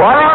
What?